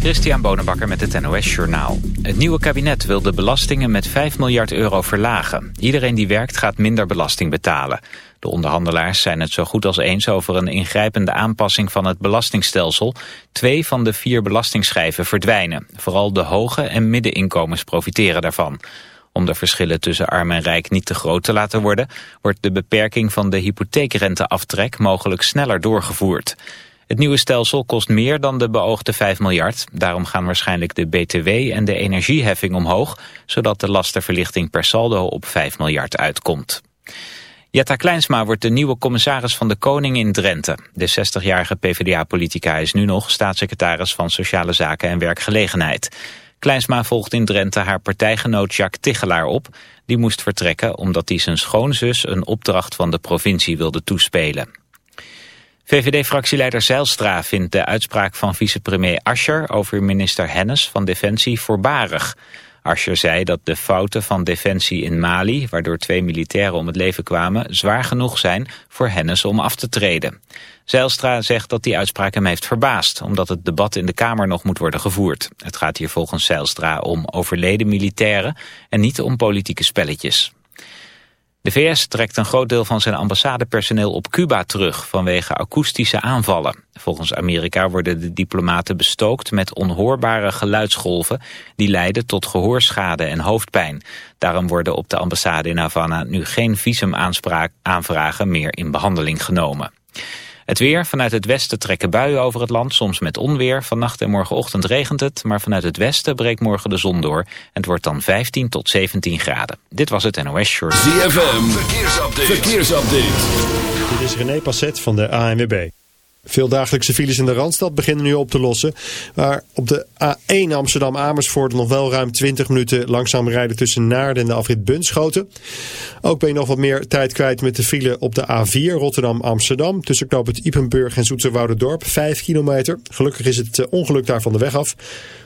Christian Bonenbakker met het NOS Journaal. Het nieuwe kabinet wil de belastingen met 5 miljard euro verlagen. Iedereen die werkt gaat minder belasting betalen. De onderhandelaars zijn het zo goed als eens over een ingrijpende aanpassing van het belastingstelsel. Twee van de vier belastingschijven verdwijnen. Vooral de hoge en middeninkomens profiteren daarvan. Om de verschillen tussen arm en rijk niet te groot te laten worden... wordt de beperking van de hypotheekrenteaftrek mogelijk sneller doorgevoerd. Het nieuwe stelsel kost meer dan de beoogde 5 miljard. Daarom gaan waarschijnlijk de BTW en de energieheffing omhoog... zodat de lastenverlichting per saldo op 5 miljard uitkomt. Jetta Kleinsma wordt de nieuwe commissaris van de Koning in Drenthe. De 60-jarige PvdA-politica is nu nog staatssecretaris van Sociale Zaken en Werkgelegenheid. Kleinsma volgt in Drenthe haar partijgenoot Jacques Tichelaar op. Die moest vertrekken omdat hij zijn schoonzus een opdracht van de provincie wilde toespelen. VVD-fractieleider Zijlstra vindt de uitspraak van vicepremier Ascher over minister Hennis van Defensie voorbarig. Ascher zei dat de fouten van Defensie in Mali, waardoor twee militairen om het leven kwamen, zwaar genoeg zijn voor Hennis om af te treden. Zijlstra zegt dat die uitspraak hem heeft verbaasd, omdat het debat in de Kamer nog moet worden gevoerd. Het gaat hier volgens Zijlstra om overleden militairen en niet om politieke spelletjes. De VS trekt een groot deel van zijn ambassadepersoneel op Cuba terug vanwege akoestische aanvallen. Volgens Amerika worden de diplomaten bestookt met onhoorbare geluidsgolven die leiden tot gehoorschade en hoofdpijn. Daarom worden op de ambassade in Havana nu geen visumaanvragen meer in behandeling genomen. Het weer. Vanuit het westen trekken buien over het land, soms met onweer. Vannacht en morgenochtend regent het, maar vanuit het westen breekt morgen de zon door. En het wordt dan 15 tot 17 graden. Dit was het NOS Short. ZFM, verkeersupdate. verkeersupdate. Dit is René Passet van de ANWB. Veel dagelijkse files in de Randstad beginnen nu op te lossen. Maar op de A1 Amsterdam-Amersfoort nog wel ruim 20 minuten langzaam rijden tussen Naarden en de afrit Bunschoten. Ook ben je nog wat meer tijd kwijt met de file op de A4 Rotterdam-Amsterdam. Tussen knoop het Ipenburg en Dorp 5 kilometer. Gelukkig is het eh, ongeluk daar van de weg af.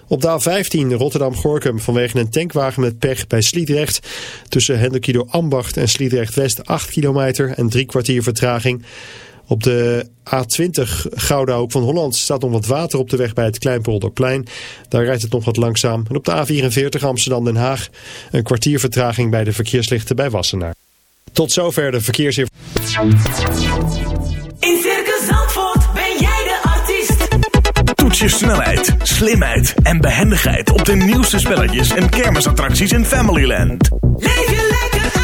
Op de A15 Rotterdam-Gorkum vanwege een tankwagen met pech bij Sliedrecht. Tussen Hendekido Ambacht en Sliedrecht-West 8 kilometer en drie kwartier vertraging. Op de A20 Gouda Hoek van Holland staat nog wat water op de weg bij het Kleinpolderplein. Daar rijdt het nog wat langzaam. En op de A44 Amsterdam-Den Haag een kwartier vertraging bij de verkeerslichten bij Wassenaar. Tot zover de verkeersinformatie. In Circus Zandvoort ben jij de artiest. Toets je snelheid, slimheid en behendigheid op de nieuwste spelletjes en kermisattracties in Familyland. Leef je lekker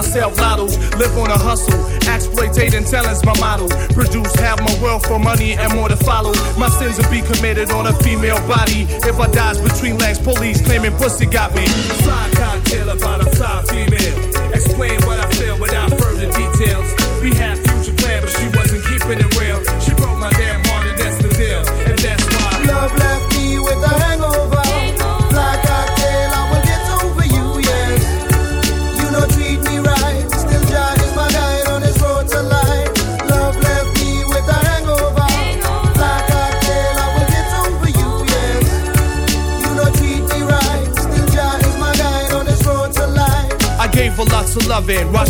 myself, lottos. Live on a hustle, exploitating talent's my model. Produce half my wealth for money and more to follow. My sins will be committed on a female body. If I dies between legs, police claiming pussy got me. Fly cocktail about a fly female. Explain what I feel without further details. Loving, while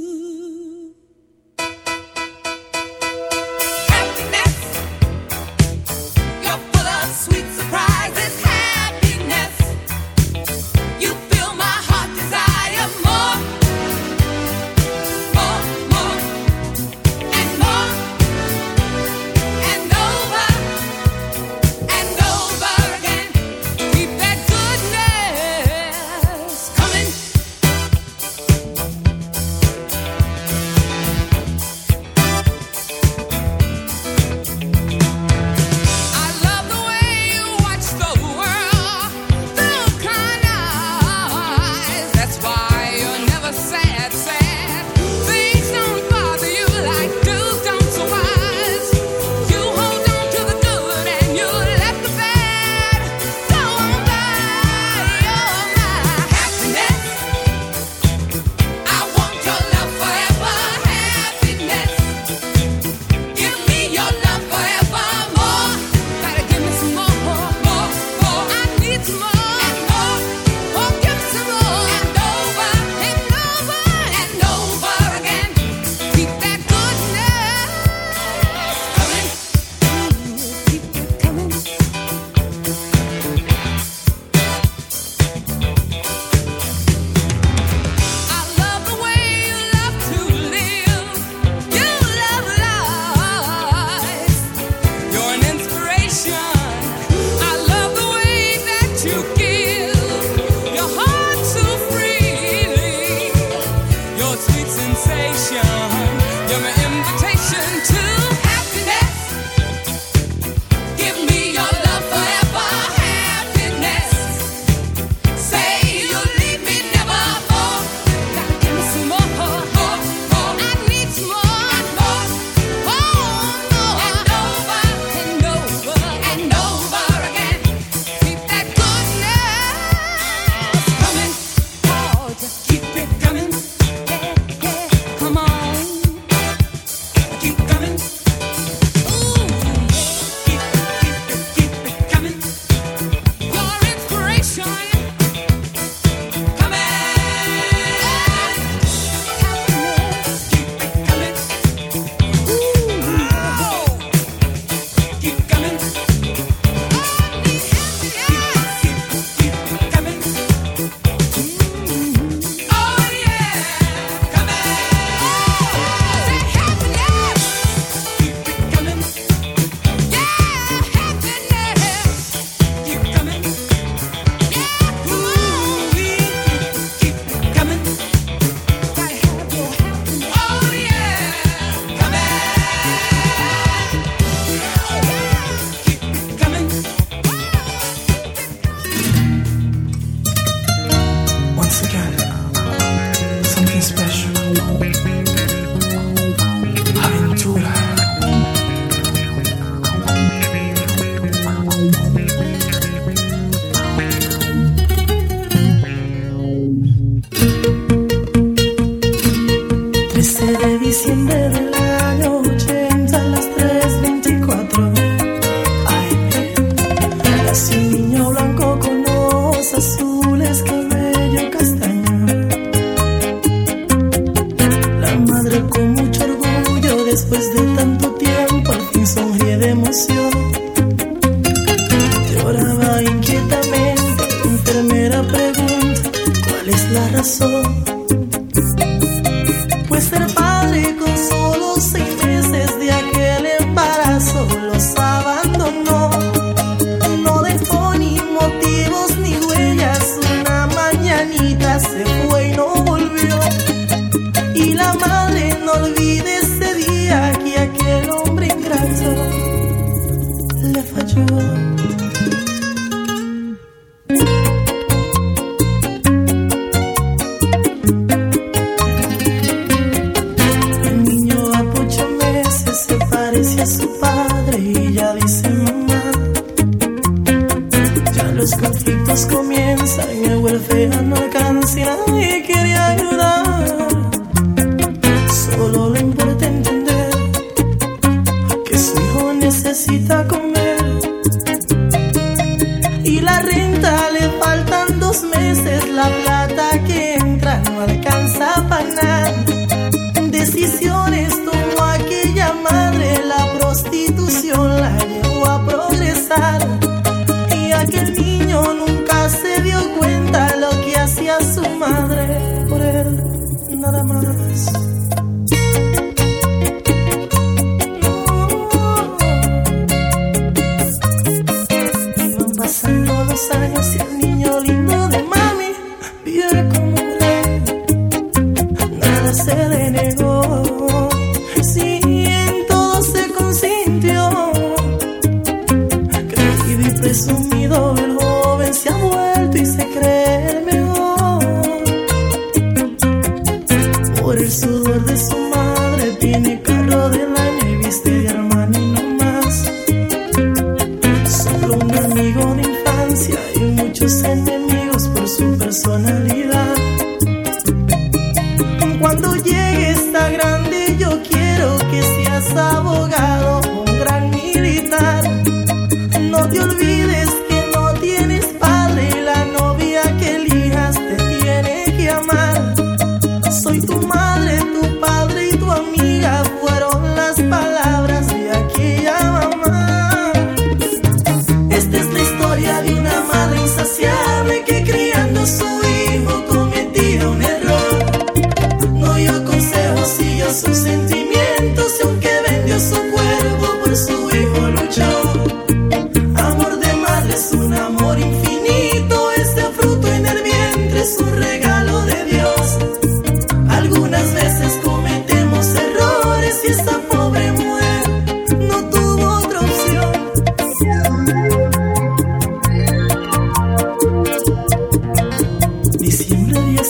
once again um, something special.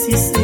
existe.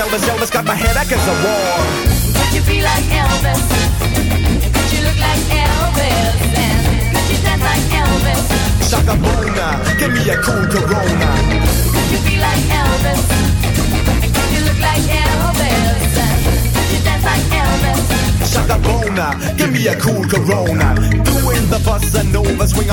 Elvis, Elvis, got my head against the wall. Could you be like Elvis? Could you look like Elvis? And could you dance like Elvis? Shaka Bona, give me a cool Corona. Could you be like Elvis? Could you look like Elvis? And could you dance like Elvis? Shaka Bona, give me a cool Corona.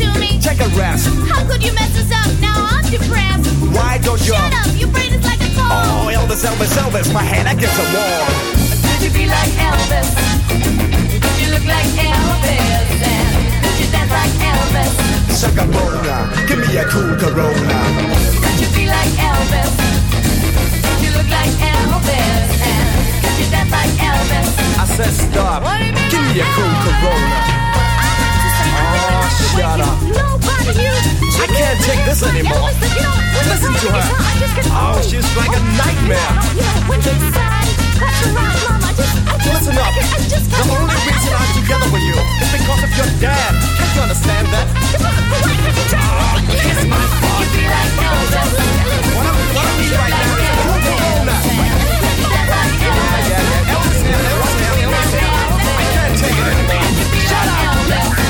to me? Take a rest. How could you mess us up? Now I'm depressed. Why don't you? Shut up, your brain is like a car. Oh, Elvis, Elvis, Elvis, my hand against the wall. Could you be like Elvis? Could you look like Elvis? And could you dance like Elvis? Bona, give me a cool Corona. Could you be like Elvis? Could you look like Elvis? And could you dance like Elvis? I said stop. Give me a cool Corona. Up. I can't take this anymore. Listen to her. Oh, she's like a nightmare. Listen up. The only reason I'm together with you is because of your dad. Can't you understand that? Kiss my. What I, what I need right now is a cool Corona. Yeah, yeah, yeah. Elvis Elvis Elvis here. I can't take it anymore. Shut up.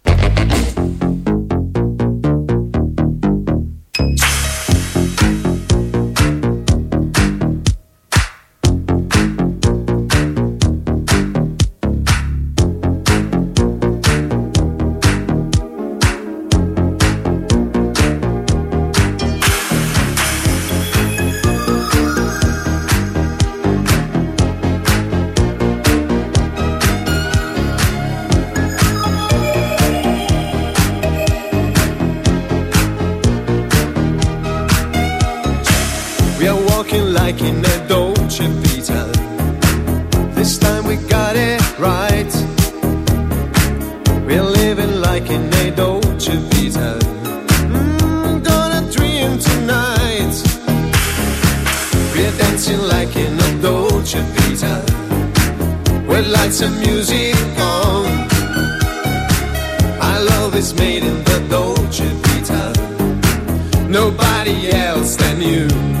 Our made in the Dolce Vita. Nobody else than you.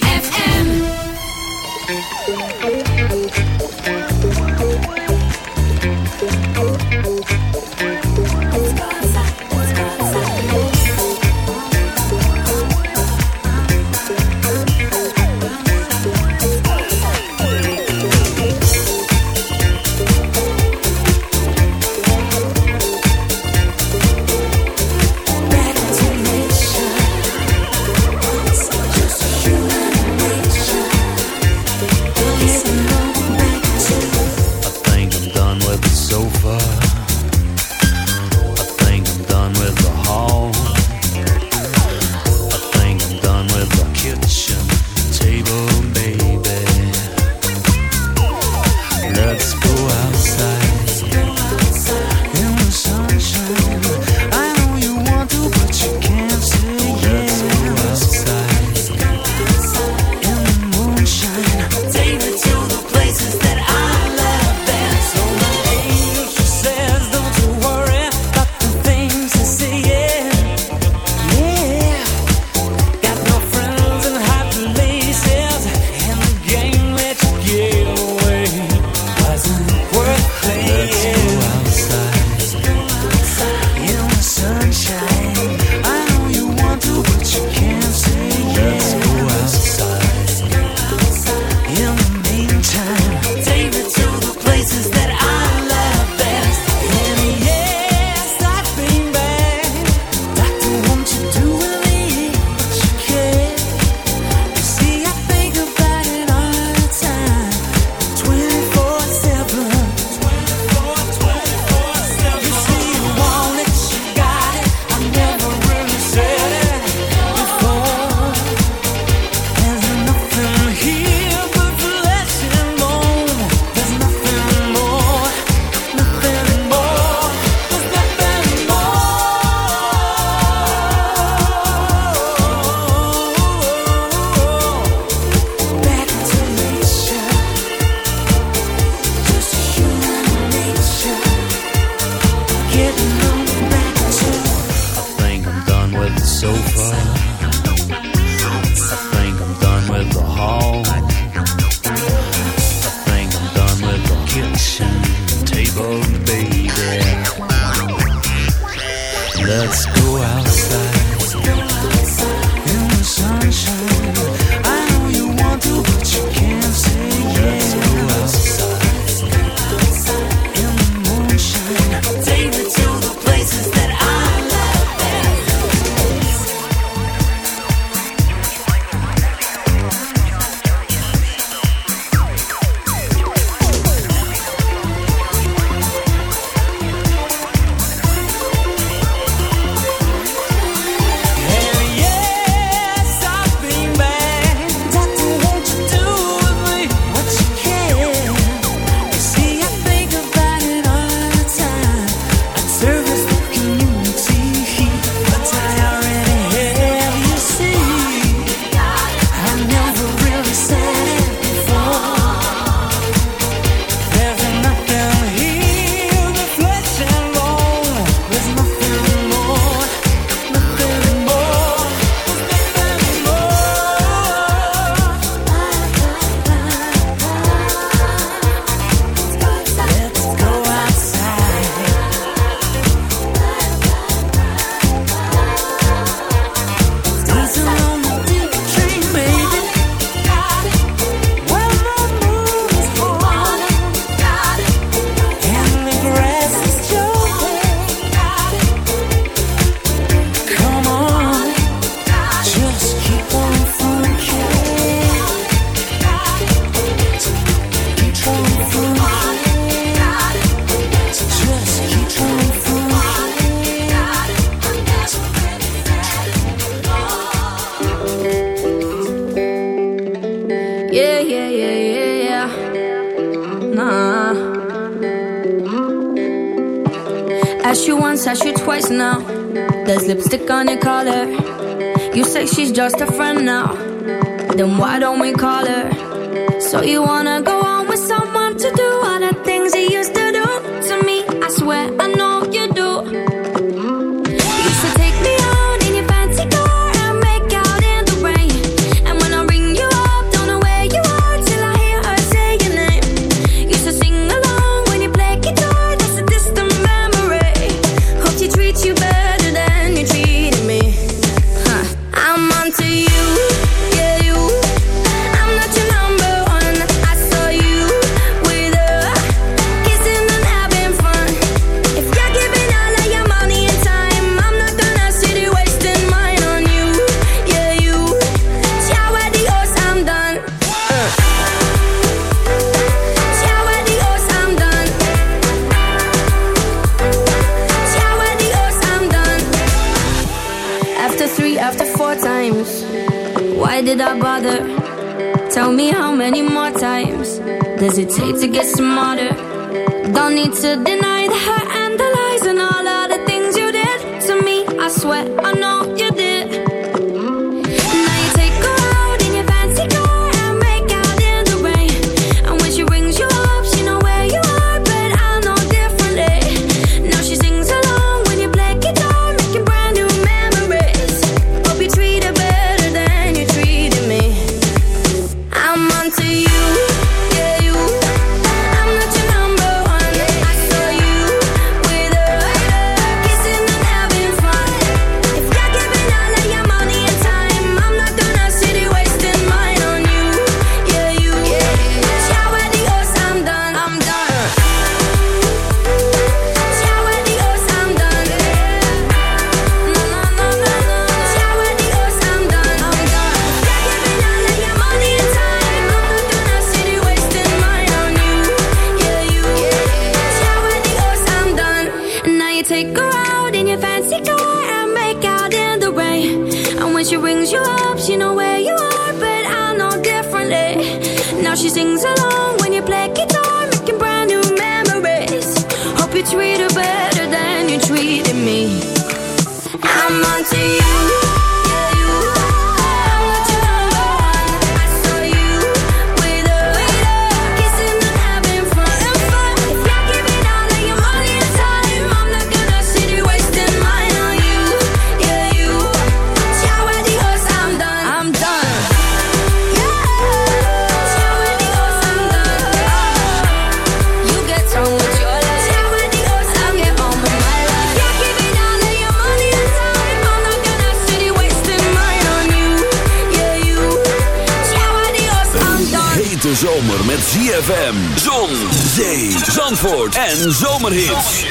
En zomerhits.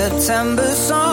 September song.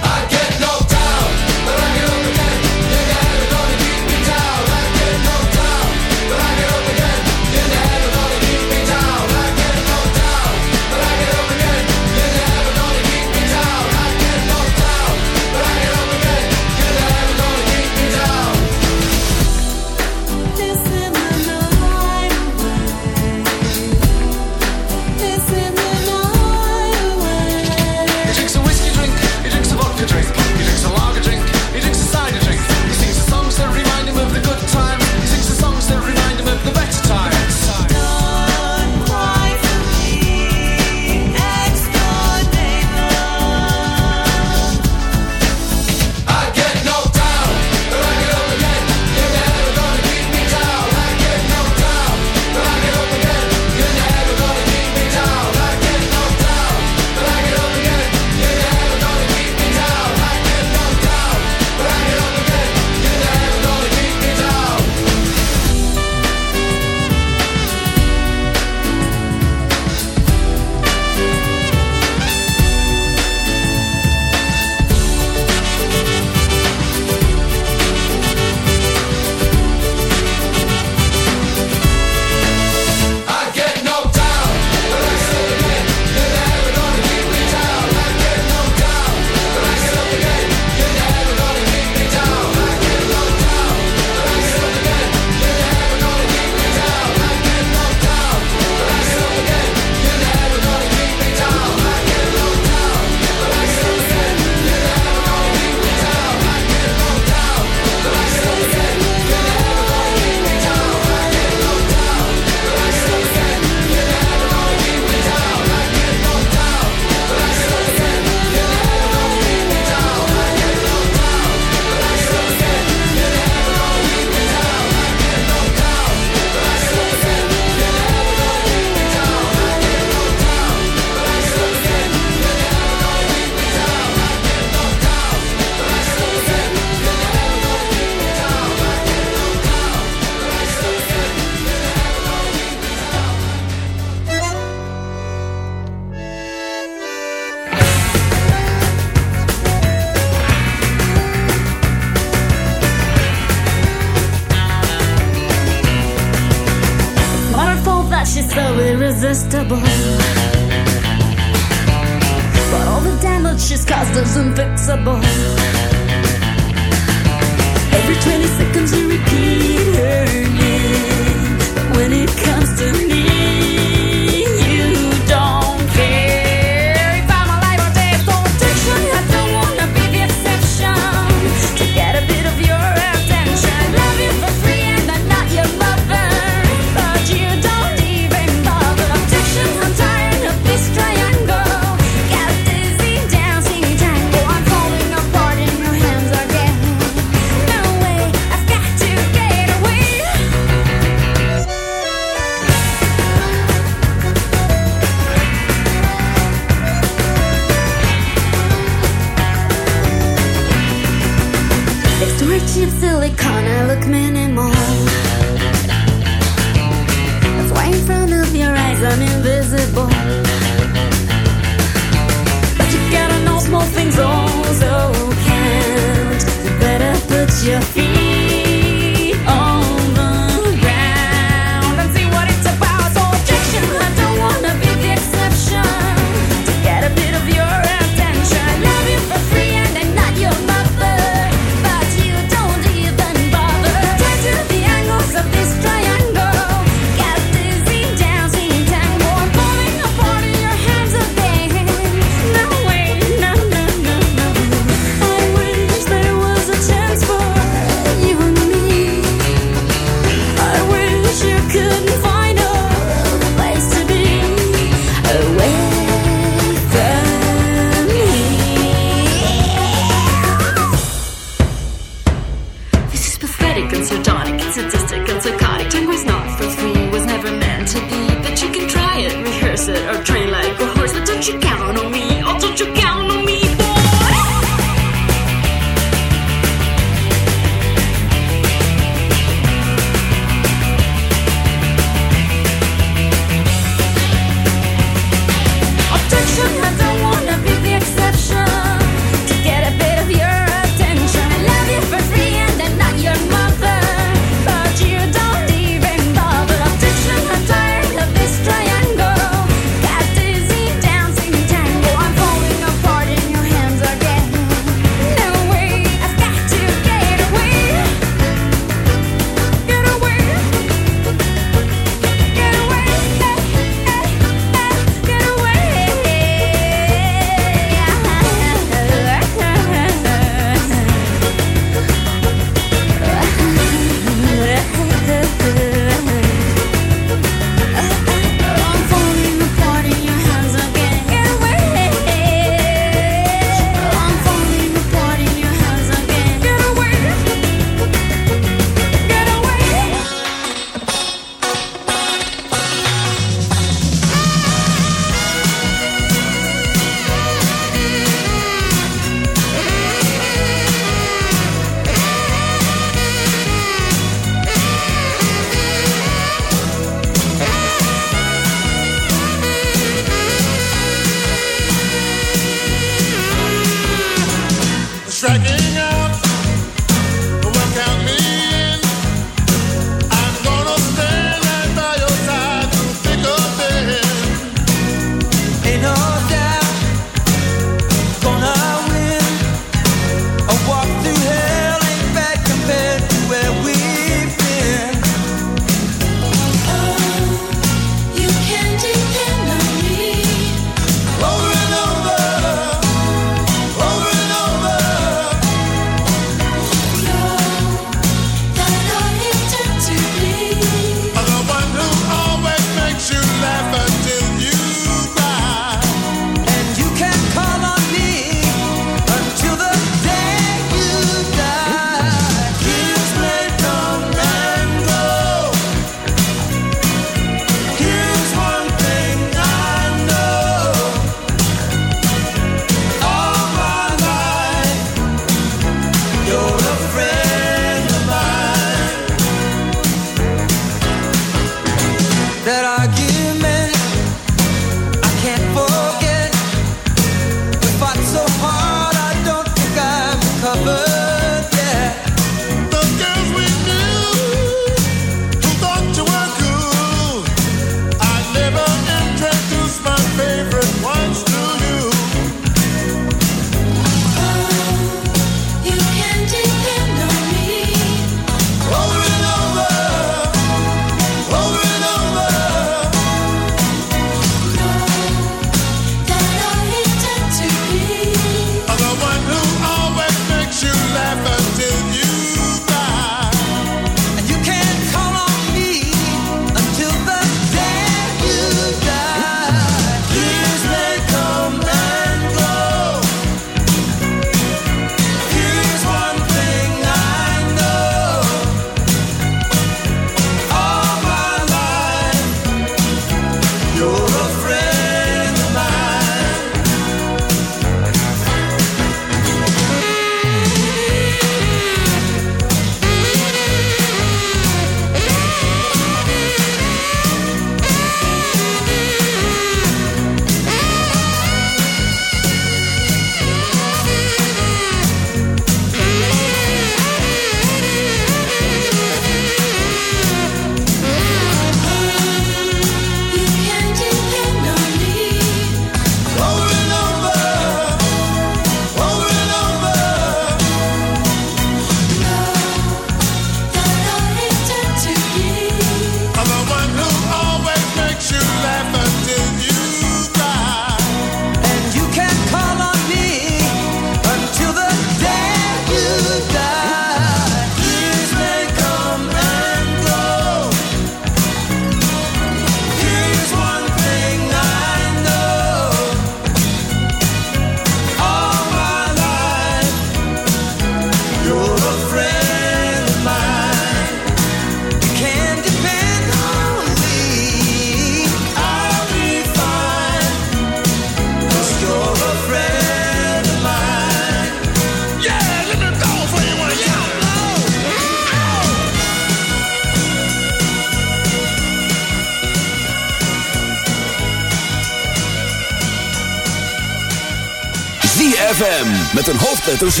Met een hoofdletter Z.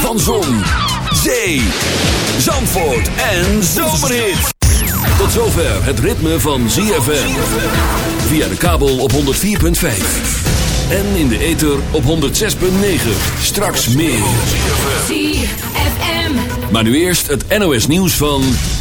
Van Zon, Zee, Zandvoort en Zomerhit. Tot zover het ritme van ZFM. Via de kabel op 104.5. En in de ether op 106.9. Straks meer. ZFM. Maar nu eerst het NOS nieuws van 8.